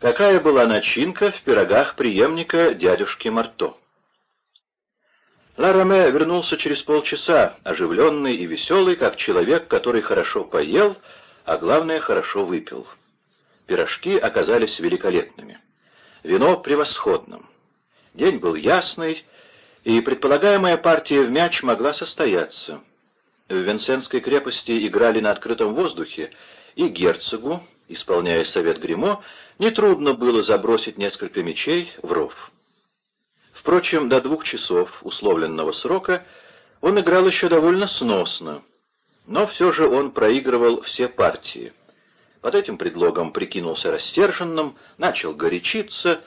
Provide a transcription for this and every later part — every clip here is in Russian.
Какая была начинка в пирогах преемника дядюшки Марто? Лараме вернулся через полчаса, оживленный и веселый, как человек, который хорошо поел, а главное, хорошо выпил. Пирожки оказались великолепными. Вино превосходным. День был ясный, и предполагаемая партия в мяч могла состояться. В Венсенской крепости играли на открытом воздухе, и герцогу, исполняя совет Гримо, нетрудно было забросить несколько мячей в ров. Впрочем, до двух часов условленного срока он играл еще довольно сносно, но все же он проигрывал все партии. Под этим предлогом прикинулся растерженным, начал горячиться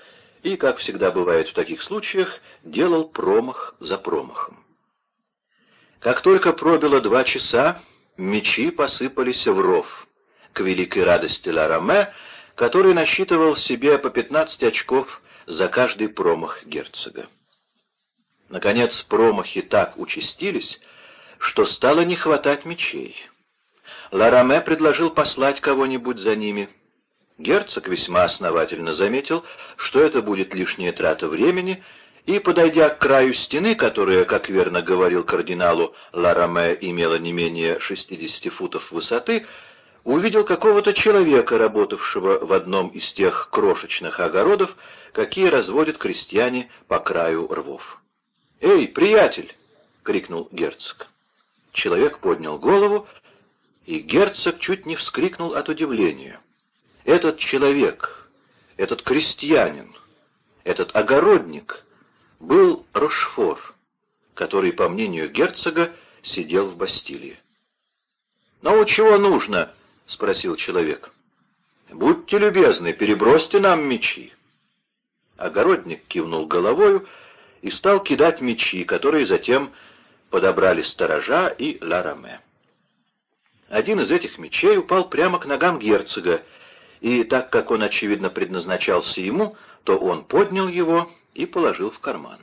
и, как всегда бывает в таких случаях, делал промах за промахом. Как только пробило два часа, мечи посыпались в ров. К великой радости Лараме, который насчитывал себе по 15 очков за каждый промах герцога. Наконец промахи так участились, что стало не хватать мечей. Лараме предложил послать кого-нибудь за ними. Герцог весьма основательно заметил, что это будет лишняя трата времени, и, подойдя к краю стены, которая, как верно говорил кардиналу, Лараме имела не менее 60 футов высоты, увидел какого-то человека, работавшего в одном из тех крошечных огородов, какие разводят крестьяне по краю рвов. «Эй, приятель!» — крикнул герцог. Человек поднял голову, и герцог чуть не вскрикнул от удивления. Этот человек, этот крестьянин, этот огородник был Рошфор, который, по мнению герцога, сидел в Бастилии. «Ну, чего нужно?» — спросил человек. «Будьте любезны, перебросьте нам мечи». Огородник кивнул головою и стал кидать мечи, которые затем подобрали сторожа и Лараме. Один из этих мечей упал прямо к ногам герцога, и так как он, очевидно, предназначался ему, то он поднял его и положил в карман.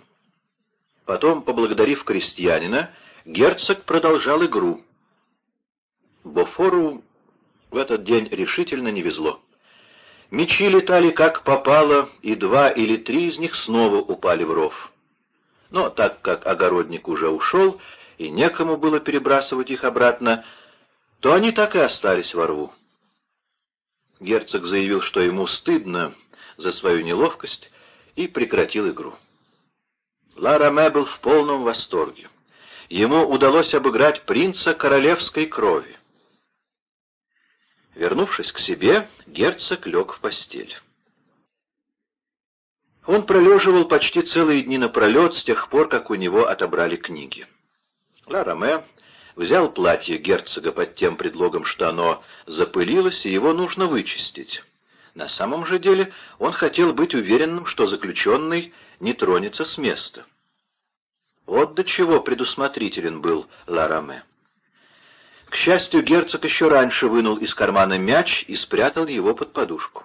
Потом, поблагодарив крестьянина, герцог продолжал игру. Бофору в этот день решительно не везло. Мечи летали как попало, и два или три из них снова упали в ров. Но так как огородник уже ушел, и некому было перебрасывать их обратно, то они так и остались во рву. Герцог заявил, что ему стыдно за свою неловкость, и прекратил игру. Лараме был в полном восторге. Ему удалось обыграть принца королевской крови. Вернувшись к себе, герцог лег в постель. Он пролеживал почти целые дни напролет с тех пор, как у него отобрали книги. Ла Роме взял платье герцога под тем предлогом, что оно запылилось, и его нужно вычистить. На самом же деле он хотел быть уверенным, что заключенный не тронется с места. Вот до чего предусмотрителен был Ла Роме. К счастью, герцог еще раньше вынул из кармана мяч и спрятал его под подушку.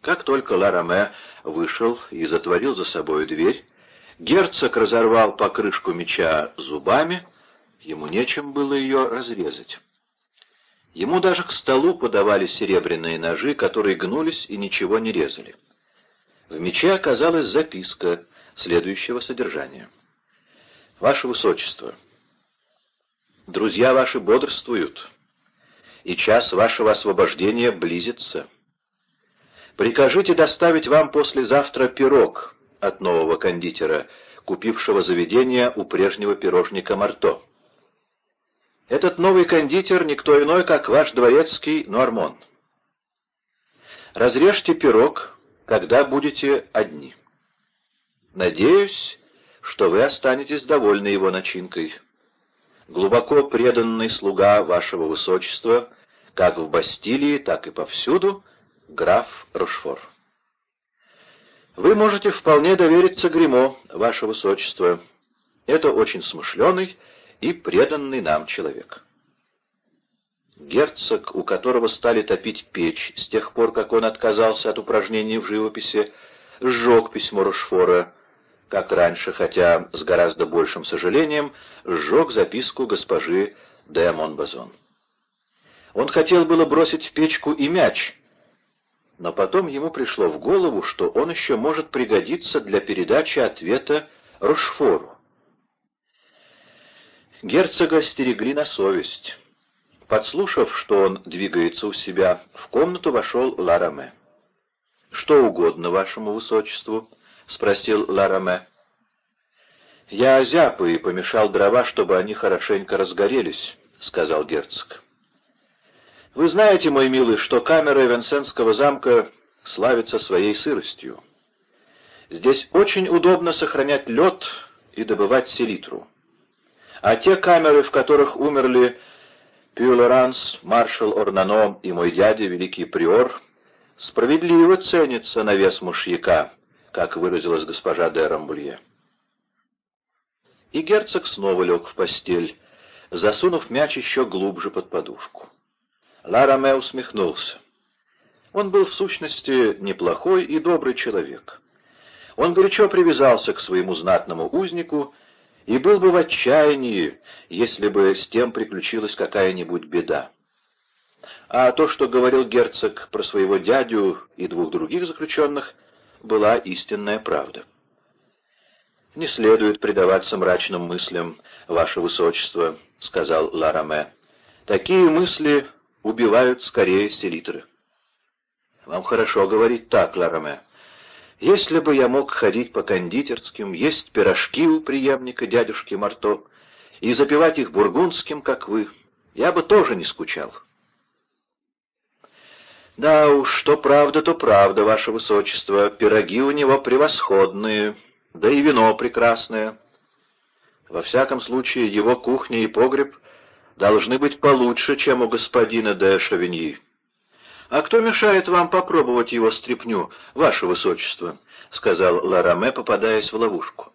Как только Лараме вышел и затворил за собой дверь, герцог разорвал покрышку меча зубами, ему нечем было ее разрезать. Ему даже к столу подавали серебряные ножи, которые гнулись и ничего не резали. В мече оказалась записка следующего содержания. «Ваше Высочество, Друзья ваши бодрствуют, и час вашего освобождения близится. Прикажите доставить вам послезавтра пирог от нового кондитера, купившего заведение у прежнего пирожника Марто. Этот новый кондитер никто иной, как ваш дворецкий Нормон. Разрежьте пирог, когда будете одни. Надеюсь, что вы останетесь довольны его начинкой глубоко преданный слуга вашего высочества, как в Бастилии, так и повсюду, граф Рошфор. Вы можете вполне довериться Гримо, ваше высочество. Это очень смышленый и преданный нам человек. Герцог, у которого стали топить печь с тех пор, как он отказался от упражнений в живописи, сжег письмо Рошфора, как раньше, хотя с гораздо большим сожалением, сжег записку госпожи де Монбазон. Он хотел было бросить в печку и мяч, но потом ему пришло в голову, что он еще может пригодиться для передачи ответа Рошфору. Герцога стерегли на совесть. Подслушав, что он двигается у себя, в комнату вошел Лараме. «Что угодно вашему высочеству?» — спросил Лараме. «Я озяб и помешал дрова, чтобы они хорошенько разгорелись», — сказал герцог. «Вы знаете, мой милый, что камера Венсенского замка славится своей сыростью. Здесь очень удобно сохранять лед и добывать селитру. А те камеры, в которых умерли Пюлеранс, маршал Орнано и мой дядя, великий приор, справедливо ценятся на вес мушьяка, как выразилась госпожа де Рамбулье. И герцог снова лег в постель, засунув мяч еще глубже под подушку. Лараме усмехнулся. Он был в сущности неплохой и добрый человек. Он горячо привязался к своему знатному узнику и был бы в отчаянии, если бы с тем приключилась какая-нибудь беда. А то, что говорил герцог про своего дядю и двух других заключенных, была истинная правда. «Не следует предаваться мрачным мыслям, ваше высочество», — сказал Лараме. «Такие мысли убивают скорее селитры». «Вам хорошо говорить так, Лараме. Если бы я мог ходить по кондитерским, есть пирожки у преемника дядюшки Марто и запивать их бургундским, как вы, я бы тоже не скучал». «Да уж, что правда, то правда, ваше высочество. Пироги у него превосходные, да и вино прекрасное. Во всяком случае, его кухня и погреб должны быть получше, чем у господина де Шавиньи. «А кто мешает вам попробовать его стряпню, ваше высочество?» — сказал Лараме, попадаясь в ловушку.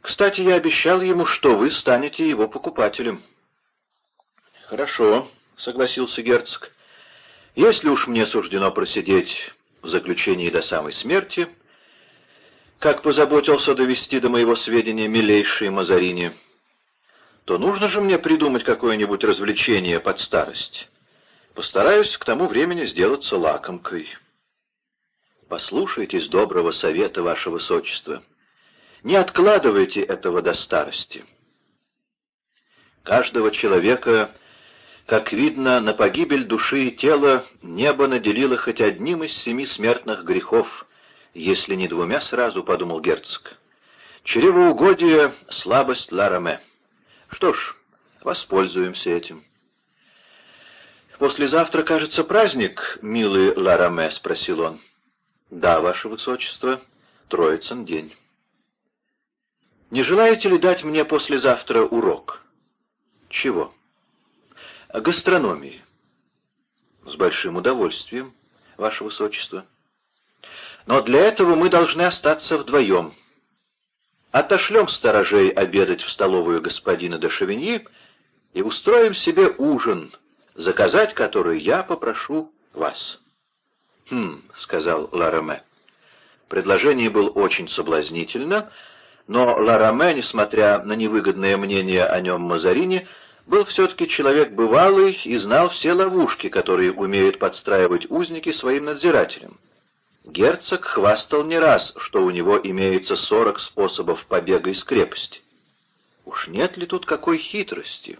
«Кстати, я обещал ему, что вы станете его покупателем». «Хорошо», — согласился герцог. «Если уж мне суждено просидеть в заключении до самой смерти, как позаботился довести до моего сведения милейший Мазарини, то нужно же мне придумать какое-нибудь развлечение под старость. Постараюсь к тому времени сделаться лакомкой. Послушайтесь доброго совета, ваше высочество. Не откладывайте этого до старости. Каждого человека, как видно, на погибель души и тела небо наделило хоть одним из семи смертных грехов — если не двумя сразу, — подумал герцог. Чревоугодие — слабость Лараме. Что ж, воспользуемся этим. «Послезавтра, кажется, праздник, милый Лараме?» — спросил он. «Да, ваше высочество, Троицын день». «Не желаете ли дать мне послезавтра урок?» «Чего?» «Гастрономии». «С большим удовольствием, ваше высочество». Но для этого мы должны остаться вдвоем. Отошлем сторожей обедать в столовую господина де Шевиньи и устроим себе ужин, заказать который я попрошу вас. «Хм», — сказал Лараме. Предложение было очень соблазнительно, но Лараме, несмотря на невыгодное мнение о нем Мазарини, был все-таки человек бывалый и знал все ловушки, которые умеют подстраивать узники своим надзирателям. Герцог хвастал не раз, что у него имеется сорок способов побега из крепости. Уж нет ли тут какой хитрости?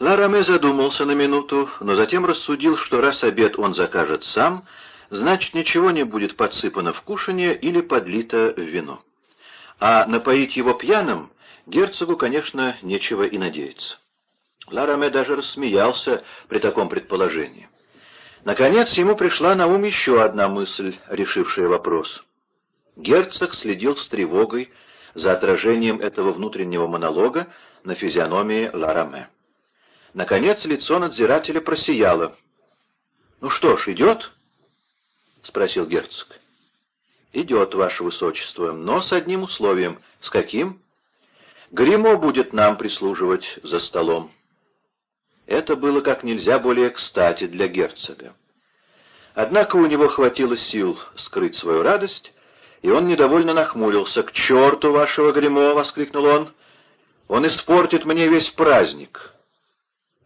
Лараме задумался на минуту, но затем рассудил, что раз обед он закажет сам, значит, ничего не будет подсыпано в кушанье или подлито в вино. А напоить его пьяным герцогу, конечно, нечего и надеяться. Лараме даже рассмеялся при таком предположении. Наконец ему пришла на ум еще одна мысль, решившая вопрос. Герцог следил с тревогой за отражением этого внутреннего монолога на физиономии Лараме. Наконец лицо надзирателя просияло. «Ну что ж, идет?» — спросил герцог. «Идет, ваше высочество, но с одним условием. С каким?» «Гримо будет нам прислуживать за столом». Это было как нельзя более кстати для герцога. Однако у него хватило сил скрыть свою радость, и он недовольно нахмурился. «К черту вашего гримо!» — воскликнул он. «Он испортит мне весь праздник!»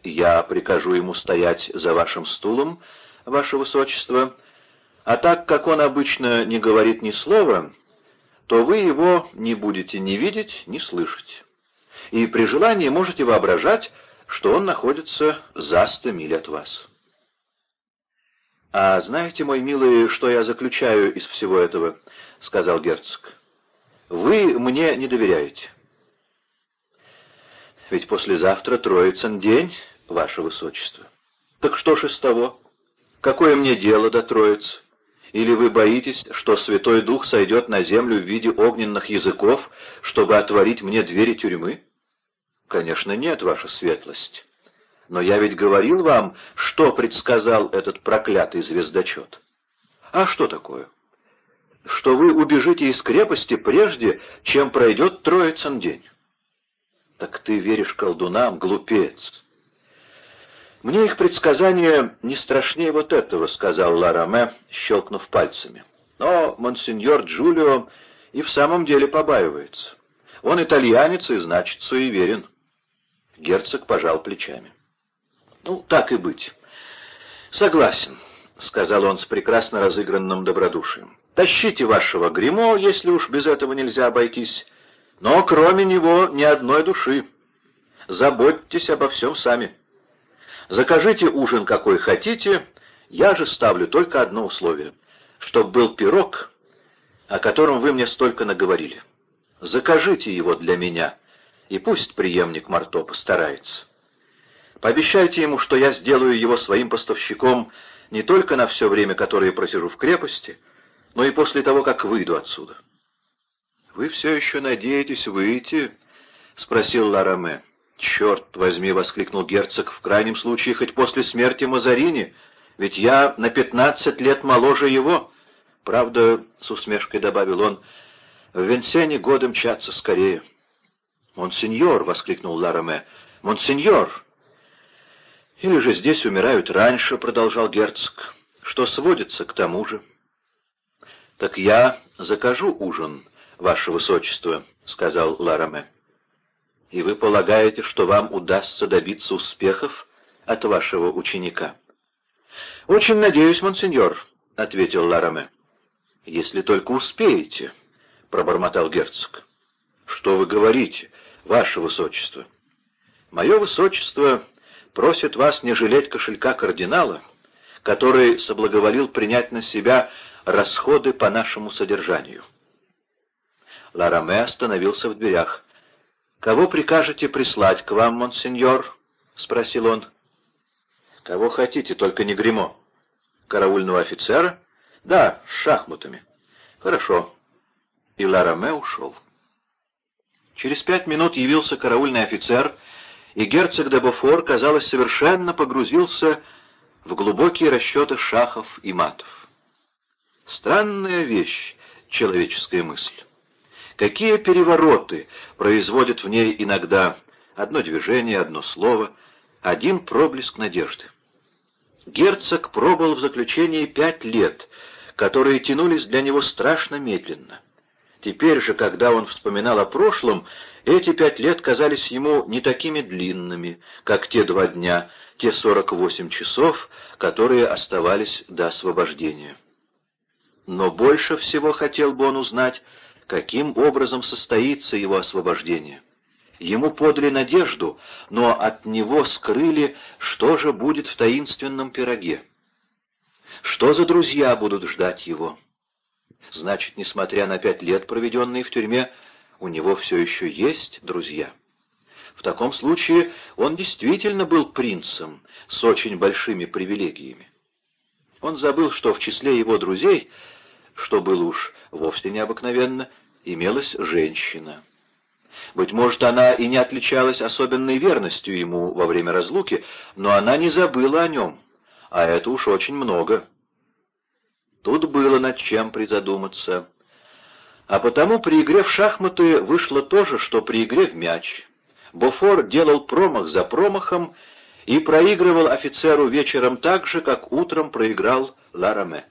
«Я прикажу ему стоять за вашим стулом, ваше высочество, А так как он обычно не говорит ни слова, то вы его не будете ни видеть, ни слышать. И при желании можете воображать, что он находится за сто миль от вас. «А знаете, мой милый, что я заключаю из всего этого?» — сказал герцог. «Вы мне не доверяете». «Ведь послезавтра Троицын день, ваше высочество». «Так что ж из того? Какое мне дело до Троицы? Или вы боитесь, что Святой Дух сойдет на землю в виде огненных языков, чтобы отворить мне двери тюрьмы?» «Конечно нет, ваша светлость». Но я ведь говорил вам, что предсказал этот проклятый звездочет. А что такое? Что вы убежите из крепости прежде, чем пройдет Троицын день. Так ты веришь колдунам, глупец. Мне их предсказания не страшнее вот этого, сказал Лараме, щелкнув пальцами. Но монсеньор Джулио и в самом деле побаивается. Он итальянец и, значит, суеверен. Герцог пожал плечами. «Ну, так и быть». «Согласен», — сказал он с прекрасно разыгранным добродушием. «Тащите вашего гримо, если уж без этого нельзя обойтись. Но кроме него ни одной души. Заботьтесь обо всем сами. Закажите ужин какой хотите, я же ставлю только одно условие, чтоб был пирог, о котором вы мне столько наговорили. Закажите его для меня, и пусть преемник Марто постарается». Пообещайте ему, что я сделаю его своим поставщиком не только на все время, которое просижу в крепости, но и после того, как выйду отсюда». «Вы все еще надеетесь выйти?» — спросил Лараме. «Черт возьми!» — воскликнул герцог. «В крайнем случае, хоть после смерти Мазарини, ведь я на пятнадцать лет моложе его». «Правда, — с усмешкой добавил он, — в Венсене годы мчатся скорее». «Монсеньор!» — воскликнул Лараме. «Монсеньор!» Или же здесь умирают раньше, — продолжал герцог, — что сводится к тому же. — Так я закажу ужин, ваше высочество, — сказал Лараме. — И вы полагаете, что вам удастся добиться успехов от вашего ученика? — Очень надеюсь, монсеньор, — ответил Лараме. — Если только успеете, — пробормотал герцог. — Что вы говорите, ваше высочество? — Мое высочество просит вас не жалеть кошелька кардинала, который соблаговолил принять на себя расходы по нашему содержанию. Лараме остановился в дверях. «Кого прикажете прислать к вам, монсеньор?» — спросил он. «Кого хотите, только не гримо «Караульного офицера?» «Да, с шахматами». «Хорошо». И Лараме ушел. Через пять минут явился караульный офицер и герцог де Бофор, казалось, совершенно погрузился в глубокие расчеты шахов и матов. Странная вещь — человеческая мысль. Какие перевороты производят в ней иногда одно движение, одно слово, один проблеск надежды. Герцог пробыл в заключении пять лет, которые тянулись для него страшно медленно. Теперь же, когда он вспоминал о прошлом, эти пять лет казались ему не такими длинными, как те два дня, те сорок восемь часов, которые оставались до освобождения. Но больше всего хотел бы он узнать, каким образом состоится его освобождение. Ему подали надежду, но от него скрыли, что же будет в таинственном пироге. Что за друзья будут ждать его? Значит, несмотря на пять лет, проведенные в тюрьме, у него все еще есть друзья. В таком случае он действительно был принцем с очень большими привилегиями. Он забыл, что в числе его друзей, что было уж вовсе необыкновенно, имелась женщина. Быть может, она и не отличалась особенной верностью ему во время разлуки, но она не забыла о нем, а это уж очень много. Тут было над чем призадуматься. А потому при игре в шахматы вышло то же, что при игре в мяч. Бофор делал промах за промахом и проигрывал офицеру вечером так же, как утром проиграл Лараме.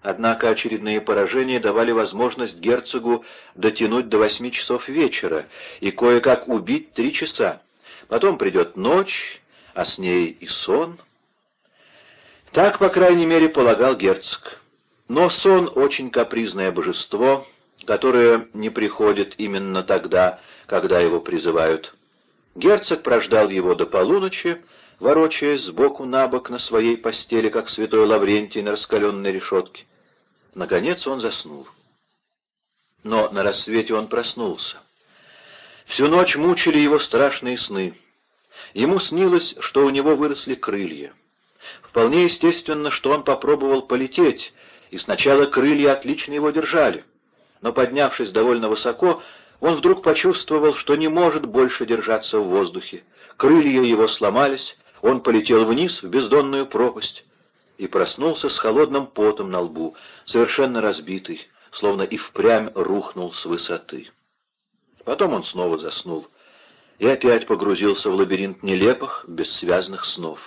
Однако очередные поражения давали возможность герцогу дотянуть до восьми часов вечера и кое-как убить три часа. Потом придет ночь, а с ней и сон. Так, по крайней мере, полагал герцог. Но сон — очень капризное божество, которое не приходит именно тогда, когда его призывают. Герцог прождал его до полуночи, ворочаясь сбоку на бок на своей постели, как святой Лаврентий на раскаленной решетке. Наконец он заснул. Но на рассвете он проснулся. Всю ночь мучили его страшные сны. Ему снилось, что у него выросли крылья. Вполне естественно, что он попробовал полететь, и сначала крылья отлично его держали. Но поднявшись довольно высоко, он вдруг почувствовал, что не может больше держаться в воздухе. Крылья его сломались, он полетел вниз в бездонную пропасть и проснулся с холодным потом на лбу, совершенно разбитый, словно и впрямь рухнул с высоты. Потом он снова заснул и опять погрузился в лабиринт нелепых, бессвязных снов.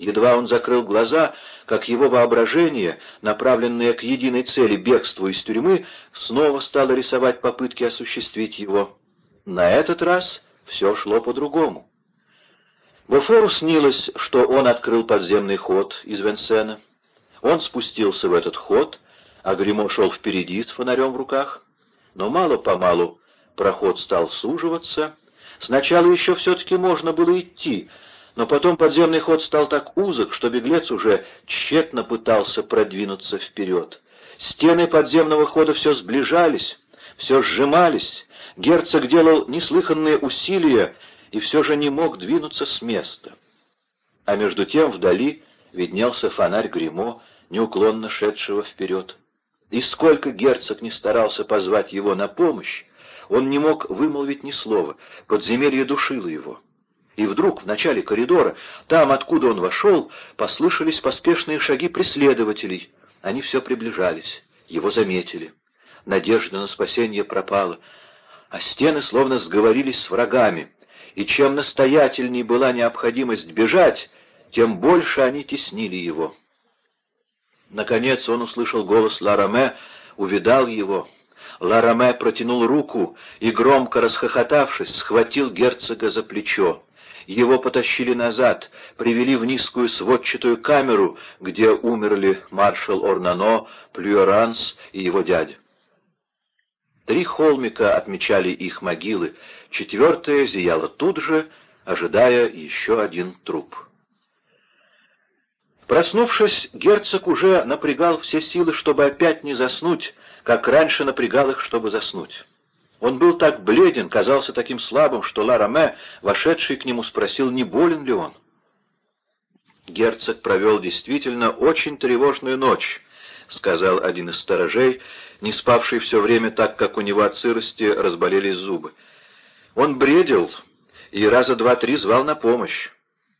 Едва он закрыл глаза, как его воображение, направленное к единой цели бегству из тюрьмы, снова стало рисовать попытки осуществить его. На этот раз все шло по-другому. Бофору снилось, что он открыл подземный ход из Венсена. Он спустился в этот ход, а Гримо шел впереди с фонарем в руках. Но мало-помалу проход стал суживаться. Сначала еще все-таки можно было идти, но потом подземный ход стал так узок, что беглец уже тщетно пытался продвинуться вперед. Стены подземного хода все сближались, все сжимались, герцог делал неслыханные усилия и все же не мог двинуться с места. А между тем вдали виднелся фонарь гримо неуклонно шедшего вперед. И сколько герцог не старался позвать его на помощь, он не мог вымолвить ни слова, подземелье душило его. И вдруг в начале коридора, там, откуда он вошел, послышались поспешные шаги преследователей. Они все приближались. Его заметили. Надежда на спасение пропала. А стены словно сговорились с врагами. И чем настоятельней была необходимость бежать, тем больше они теснили его. Наконец он услышал голос Лараме, увидал его. Лараме протянул руку и, громко расхохотавшись, схватил герцога за плечо. Его потащили назад, привели в низкую сводчатую камеру, где умерли маршал Орнано, Плюоранс и его дядя. Три холмика отмечали их могилы, четвертая зияла тут же, ожидая еще один труп. Проснувшись, герцог уже напрягал все силы, чтобы опять не заснуть, как раньше напрягал их, чтобы заснуть. Он был так бледен, казался таким слабым, что Ла вошедший к нему, спросил, не болен ли он. Герцог провел действительно очень тревожную ночь, — сказал один из сторожей, не спавший все время так, как у него от сырости разболелись зубы. Он бредил и раза два-три звал на помощь.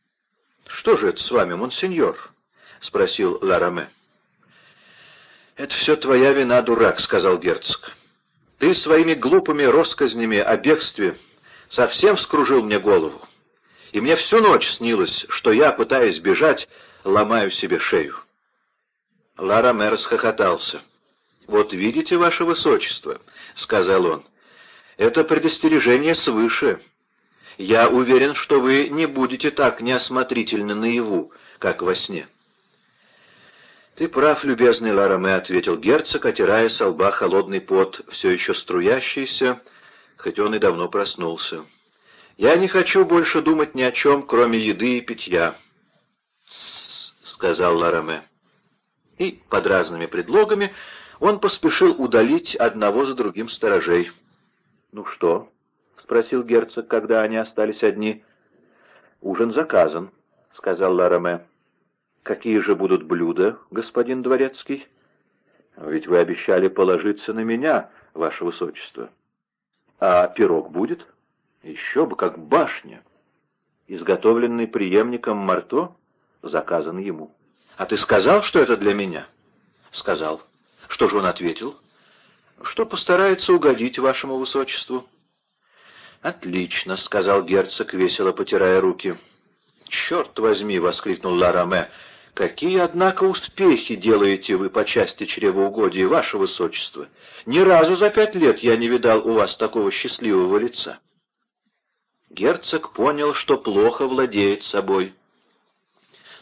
— Что же это с вами, монсеньор? — спросил Ла Это все твоя вина, дурак, — сказал герцог. Ты своими глупыми россказнями о бегстве совсем вскружил мне голову. И мне всю ночь снилось, что я, пытаясь бежать, ломаю себе шею. Лара Мэр расхохотался. «Вот видите, ваше высочество», — сказал он, — «это предостережение свыше. Я уверен, что вы не будете так неосмотрительно наяву, как во сне». «Ты прав, любезный Лараме», — ответил герцог, отирая со лба холодный пот, все еще струящийся, хоть он и давно проснулся. «Я не хочу больше думать ни о чем, кроме еды и питья», — сказал Лараме. И под разными предлогами он поспешил удалить одного за другим сторожей. «Ну что?» — спросил герцог, когда они остались одни. «Ужин заказан», — сказал Лараме. «Какие же будут блюда, господин Дворецкий?» «Ведь вы обещали положиться на меня, ваше высочество». «А пирог будет?» «Еще бы, как башня». Изготовленный преемником Марто, заказан ему. «А ты сказал, что это для меня?» «Сказал». «Что же он ответил?» «Что постарается угодить вашему высочеству». «Отлично», — сказал герцог, весело потирая руки. «Черт возьми!» — воскликнул Лараме. «Какие, однако, успехи делаете вы по части чревоугодия, ваше высочество! Ни разу за пять лет я не видал у вас такого счастливого лица!» Герцог понял, что плохо владеет собой.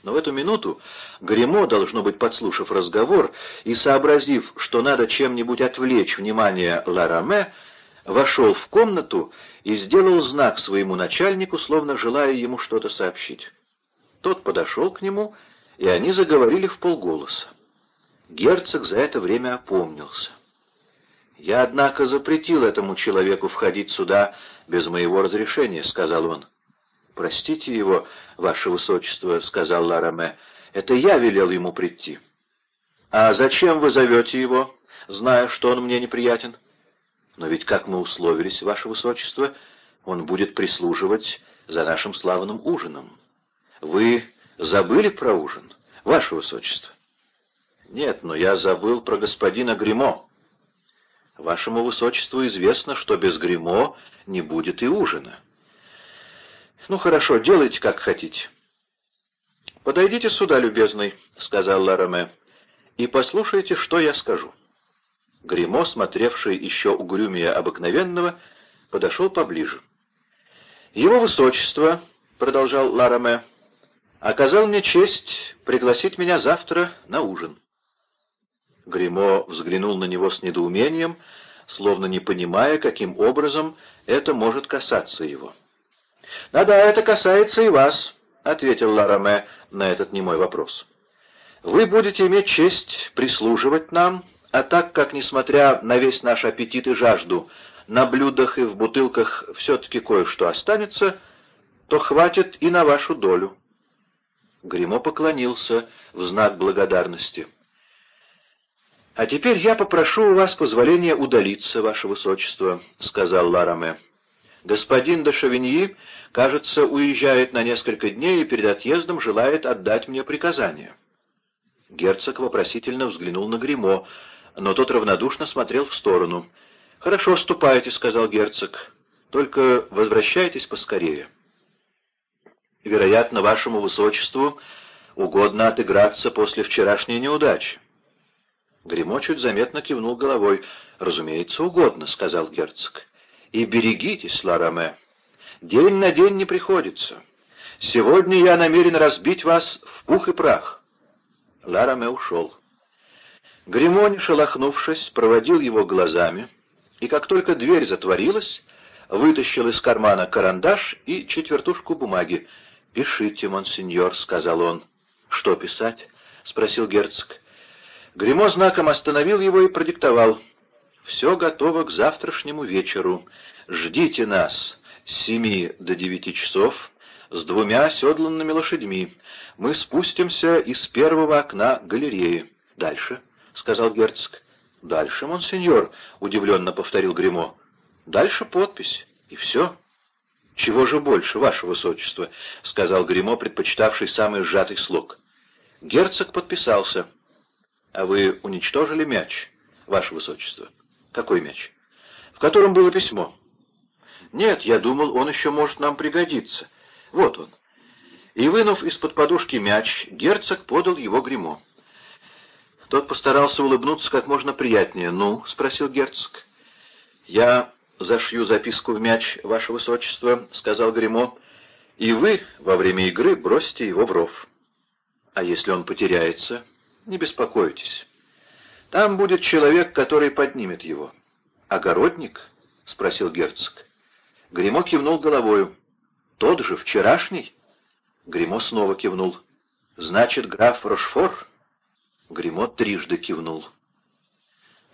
Но в эту минуту Гремо, должно быть, подслушав разговор и сообразив, что надо чем-нибудь отвлечь внимание Лараме, вошел в комнату и сделал знак своему начальнику, словно желая ему что-то сообщить. Тот подошел к нему, и они заговорили в полголоса. Герцог за это время опомнился. «Я, однако, запретил этому человеку входить сюда без моего разрешения», — сказал он. «Простите его, ваше высочество», — сказал Лараме. «Это я велел ему прийти». «А зачем вы зовете его, зная, что он мне неприятен?» «Но ведь, как мы условились, ваше высочество, он будет прислуживать за нашим славным ужином. Вы забыли про ужин, ваше высочество?» «Нет, но я забыл про господина Гримо. Вашему высочеству известно, что без гримо не будет и ужина. Ну хорошо, делайте как хотите. Подойдите сюда, любезный, сказал Лараме, и послушайте, что я скажу. Гримо, смотревший еще угрюмее обыкновенного, подошел поближе. «Его высочество», — продолжал Лараме, — «оказал мне честь пригласить меня завтра на ужин». Гримо взглянул на него с недоумением, словно не понимая, каким образом это может касаться его. «Да-да, это касается и вас», — ответил Лараме на этот немой вопрос. «Вы будете иметь честь прислуживать нам, а так как, несмотря на весь наш аппетит и жажду, на блюдах и в бутылках все-таки кое-что останется, то хватит и на вашу долю». Гримо поклонился в знак благодарности. «А теперь я попрошу у вас позволения удалиться, ваше высочество», — сказал Лараме. «Господин де Шавиньи, кажется, уезжает на несколько дней и перед отъездом желает отдать мне приказание». Герцог вопросительно взглянул на Гримо, но тот равнодушно смотрел в сторону. «Хорошо, ступайте», — сказал герцог. «Только возвращайтесь поскорее». «Вероятно, вашему высочеству угодно отыграться после вчерашней неудачи». Гремо чуть заметно кивнул головой. «Разумеется, угодно», — сказал герцог. «И берегитесь, Лараме. День на день не приходится. Сегодня я намерен разбить вас в пух и прах». Лараме ушел. Гремо, не шелохнувшись, проводил его глазами, и как только дверь затворилась, вытащил из кармана карандаш и четвертушку бумаги. «Пишите, монсеньор», — сказал он. «Что писать?» — спросил герцог. Гремо знаком остановил его и продиктовал. «Все готово к завтрашнему вечеру. Ждите нас с семи до девяти часов с двумя оседланными лошадьми. Мы спустимся из первого окна галереи. Дальше», — сказал герцог. «Дальше, монсеньор», — удивленно повторил Гремо. «Дальше подпись, и все». «Чего же больше, ваше высочество?» — сказал Гремо, предпочитавший самый сжатый слог. Герцог подписался. «А вы уничтожили мяч, ваше высочество?» «Какой мяч?» «В котором было письмо». «Нет, я думал, он еще может нам пригодиться. Вот он». И, вынув из-под подушки мяч, герцог подал его гримо. Тот постарался улыбнуться как можно приятнее. «Ну?» — спросил герцог. «Я зашью записку в мяч, ваше высочество», — сказал гримо «и вы во время игры бросите его в ров». «А если он потеряется?» Не беспокойтесь. Там будет человек, который поднимет его. Огородник? — спросил герцог. Гремо кивнул головою. Тот же, вчерашний? Гремо снова кивнул. Значит, граф Рошфор? Гремо трижды кивнул.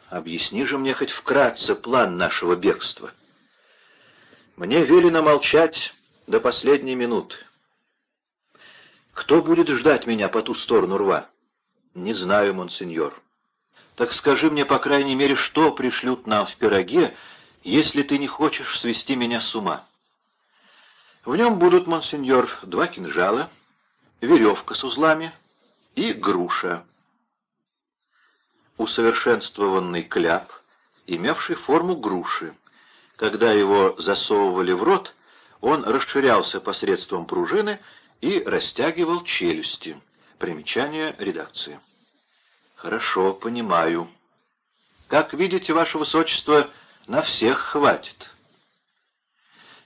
Объясни же мне хоть вкратце план нашего бегства. Мне велено молчать до последней минуты. Кто будет ждать меня по ту сторону рва? «Не знаю, монсеньор». «Так скажи мне, по крайней мере, что пришлют нам в пироге, если ты не хочешь свести меня с ума?» «В нем будут, монсеньор, два кинжала, веревка с узлами и груша». Усовершенствованный кляп, имевший форму груши. Когда его засовывали в рот, он расширялся посредством пружины и растягивал челюсти. Примечание редакции. Хорошо, понимаю. Как видите, ваше высочество, на всех хватит.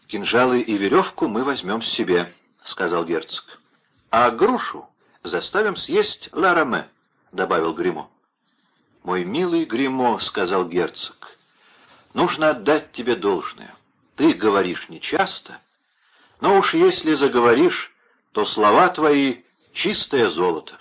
Кинжалы и веревку мы возьмем себе, сказал герцог. А грушу заставим съесть лараме», — добавил Гримо. «Мой милый Гримо», — сказал герцог, — «нужно отдать тебе должное. Ты говоришь нечасто, но уж если заговоришь, то слова твои — чистое золото».